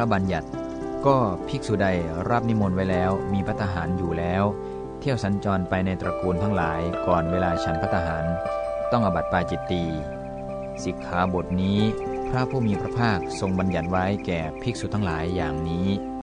ระบัญญัติ ก็ภิกษุใดรับนิมนต์ไว้แล้วมีพัตหารอยู่แล้ว เที่ยวสัญจรไปในตระกูลทั้งหลายก่อนเวลาฉันพัตหาร ต้องอบัติปาจิตตีสิกขาบทนี้ พระผู้มีพระภาคทรงบัญญัติไว้แก่ภิกษุทั้งหลายอย่างนี้